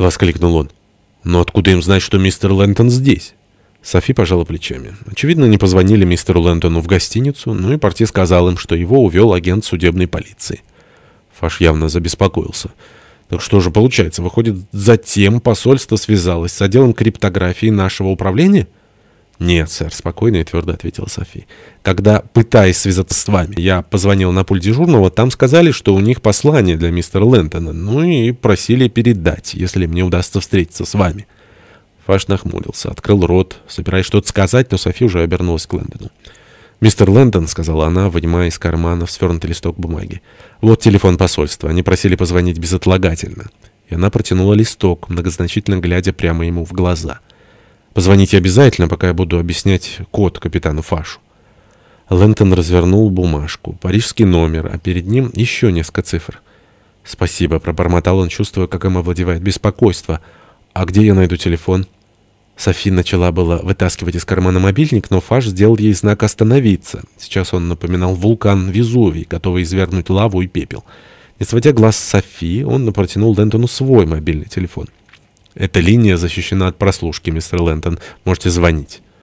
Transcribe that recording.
воскликнул он. «Но откуда им знать, что мистер Лэнтон здесь?» Софи пожала плечами. Очевидно, не позвонили мистеру Лэнтону в гостиницу, ну и Порти сказал им, что его увел агент судебной полиции. Фаш явно забеспокоился. Так что же получается? Выходит, затем посольство связалось с отделом криптографии нашего управления? «Нет, сэр», — спокойно и твердо ответила Софи. «Когда, пытаясь связаться с вами, я позвонил на пульт дежурного, там сказали, что у них послание для мистера Лэнтона, ну и просили передать, если мне удастся встретиться с вами». Фаш нахмурился, открыл рот, собираясь что-то сказать, но Софи уже обернулась к Лэндону. «Мистер Лэндон», — сказала она, вынимая из кармана свернутый листок бумаги, — «вот телефон посольства. Они просили позвонить безотлагательно». И она протянула листок, многозначительно глядя прямо ему в глаза — Позвоните обязательно, пока я буду объяснять код капитану Фашу. Лэнтон развернул бумажку. Парижский номер, а перед ним еще несколько цифр. «Спасибо», — пробормотал он, чувствуя, как им овладевает беспокойство. «А где я найду телефон?» Софи начала было вытаскивать из кармана мобильник, но Фаш сделал ей знак «Остановиться». Сейчас он напоминал вулкан Везувий, готовый извергнуть лаву и пепел. Не сводя глаз Софи, он протянул Лэнтону свой мобильный телефон. Эта линия защищена от прослушки, мистер Лэнтон. Можете звонить.